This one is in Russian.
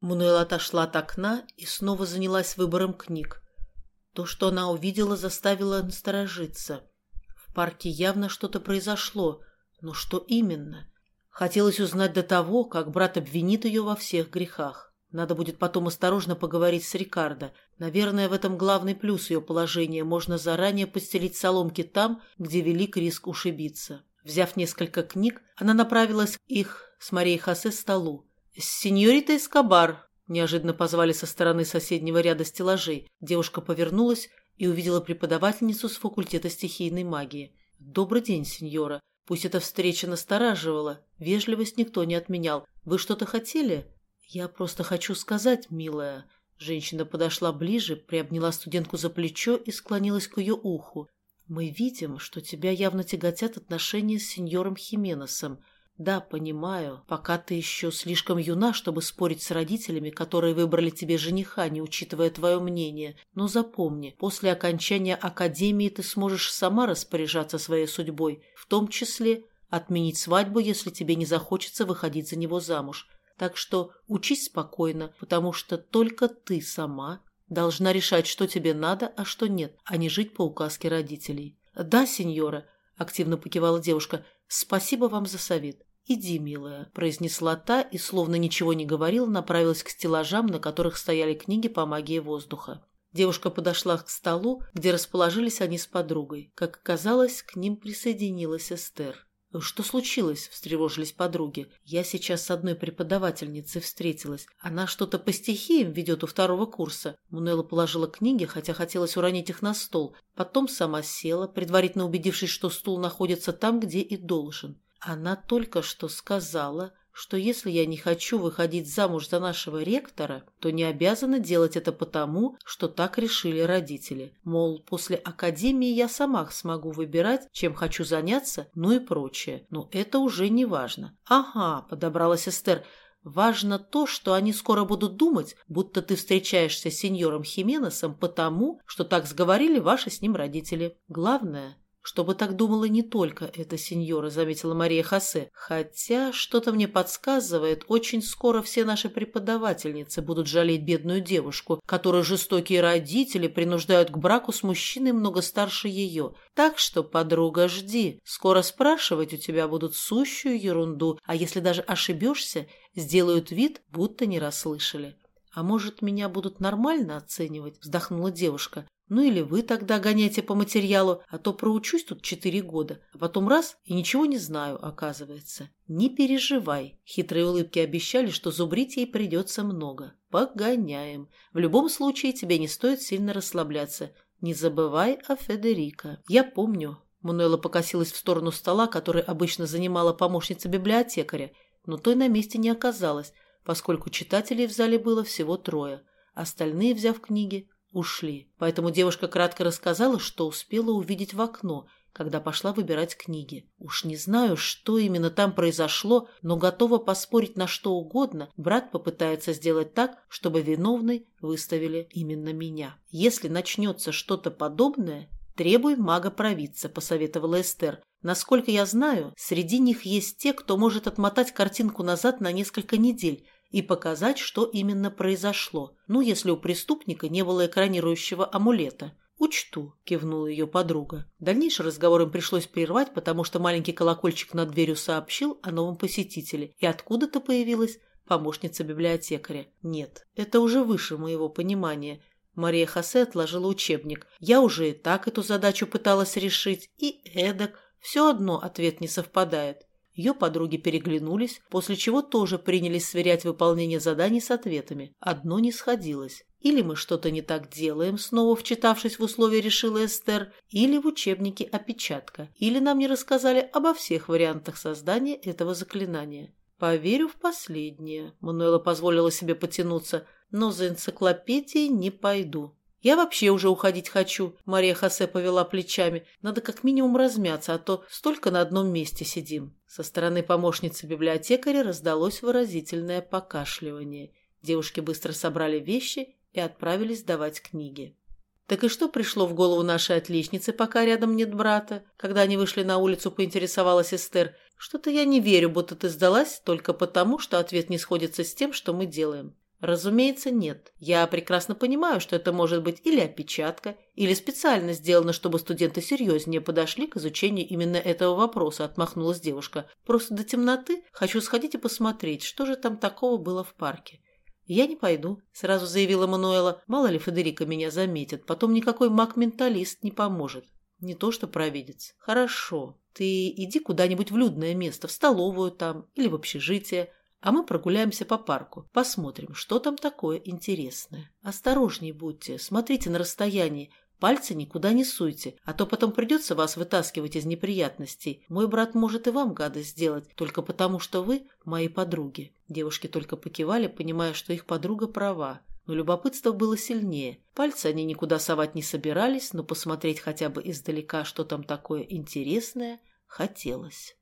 Мануэла отошла от окна и снова занялась выбором книг. То, что она увидела, заставило насторожиться. В парке явно что-то произошло, но что именно? Хотелось узнать до того, как брат обвинит ее во всех грехах. Надо будет потом осторожно поговорить с Рикардо. Наверное, в этом главный плюс ее положения. Можно заранее постелить соломки там, где велик риск ушибиться. Взяв несколько книг, она направилась к их с Марией Хосе столу. «Сеньорита Эскобар!» Неожиданно позвали со стороны соседнего ряда стеллажей. Девушка повернулась и увидела преподавательницу с факультета стихийной магии. «Добрый день, сеньора. Пусть эта встреча настораживала. Вежливость никто не отменял. Вы что-то хотели?» «Я просто хочу сказать, милая». Женщина подошла ближе, приобняла студентку за плечо и склонилась к ее уху. «Мы видим, что тебя явно тяготят отношения с сеньором Хименосом. Да, понимаю, пока ты еще слишком юна, чтобы спорить с родителями, которые выбрали тебе жениха, не учитывая твое мнение. Но запомни, после окончания академии ты сможешь сама распоряжаться своей судьбой, в том числе отменить свадьбу, если тебе не захочется выходить за него замуж. Так что учись спокойно, потому что только ты сама должна решать, что тебе надо, а что нет, а не жить по указке родителей. «Да, сеньора», – активно покивала девушка, – «спасибо вам за совет. «Иди, милая», – произнесла та и, словно ничего не говорила, направилась к стеллажам, на которых стояли книги по магии воздуха. Девушка подошла к столу, где расположились они с подругой. Как оказалось, к ним присоединилась Эстер. «Что случилось?» – встревожились подруги. «Я сейчас с одной преподавательницей встретилась. Она что-то по стихиям ведет у второго курса». Мунелла положила книги, хотя хотелось уронить их на стол. Потом сама села, предварительно убедившись, что стул находится там, где и должен. Она только что сказала, что если я не хочу выходить замуж за нашего ректора, то не обязана делать это потому, что так решили родители. Мол, после академии я сама смогу выбирать, чем хочу заняться, ну и прочее. Но это уже не важно. Ага, подобралась Эстер, Важно то, что они скоро будут думать, будто ты встречаешься с сеньором Хименесом потому, что так сговорили ваши с ним родители. Главное, чтобы так думала не только эта сеньора, заметила Мария Хосе. Хотя что-то мне подсказывает, очень скоро все наши преподавательницы будут жалеть бедную девушку, которую жестокие родители принуждают к браку с мужчиной много старше ее. Так что, подруга, жди. Скоро спрашивать у тебя будут сущую ерунду, а если даже ошибешься, сделают вид, будто не расслышали. «А может, меня будут нормально оценивать?» – вздохнула девушка. Ну или вы тогда гоняйте по материалу, а то проучусь тут четыре года, а потом раз и ничего не знаю, оказывается. Не переживай. Хитрые улыбки обещали, что зубрить ей придется много. Погоняем. В любом случае тебе не стоит сильно расслабляться. Не забывай о Федерико. Я помню. Мануэла покосилась в сторону стола, который обычно занимала помощница библиотекаря, но той на месте не оказалось, поскольку читателей в зале было всего трое. Остальные, взяв книги, ушли. Поэтому девушка кратко рассказала, что успела увидеть в окно, когда пошла выбирать книги. Уж не знаю, что именно там произошло, но готова поспорить на что угодно, брат попытается сделать так, чтобы виновной выставили именно меня. Если начнется что-то подобное, требуй мага-провидца, посоветовала Эстер. Насколько я знаю, среди них есть те, кто может отмотать картинку назад на несколько недель, и показать, что именно произошло, ну, если у преступника не было экранирующего амулета. «Учту», – кивнула ее подруга. Дальнейший разговор им пришлось прервать, потому что маленький колокольчик над дверью сообщил о новом посетителе, и откуда-то появилась помощница библиотекаря. Нет, это уже выше моего понимания. Мария Хосе отложила учебник. Я уже и так эту задачу пыталась решить, и эдак. Все одно ответ не совпадает. Ее подруги переглянулись, после чего тоже принялись сверять выполнение заданий с ответами. Одно не сходилось. Или мы что-то не так делаем, снова вчитавшись в условия, решила Эстер, или в учебнике опечатка, или нам не рассказали обо всех вариантах создания этого заклинания. Поверю в последнее. Мануэла позволила себе потянуться, но за энциклопедией не пойду. «Я вообще уже уходить хочу», — Мария Хосе повела плечами. «Надо как минимум размяться, а то столько на одном месте сидим». Со стороны помощницы библиотекаря раздалось выразительное покашливание. Девушки быстро собрали вещи и отправились сдавать книги. «Так и что пришло в голову нашей отличницы, пока рядом нет брата?» Когда они вышли на улицу, поинтересовалась Эстер. «Что-то я не верю, будто ты сдалась только потому, что ответ не сходится с тем, что мы делаем». Разумеется, нет. Я прекрасно понимаю, что это может быть или опечатка, или специально сделано, чтобы студенты серьезнее подошли к изучению именно этого вопроса, отмахнулась девушка. Просто до темноты хочу сходить и посмотреть, что же там такого было в парке. «Я не пойду», — сразу заявила Мануэла. «Мало ли Федерика меня заметит, потом никакой маг-менталист не поможет. Не то что провидец. Хорошо, ты иди куда-нибудь в людное место, в столовую там или в общежитие, а мы прогуляемся по парку, посмотрим, что там такое интересное. Осторожней будьте, смотрите на расстоянии, пальцы никуда не суйте, а то потом придется вас вытаскивать из неприятностей. Мой брат может и вам гадость сделать, только потому что вы мои подруги». Девушки только покивали, понимая, что их подруга права. Но любопытство было сильнее. Пальцы они никуда совать не собирались, но посмотреть хотя бы издалека, что там такое интересное, хотелось.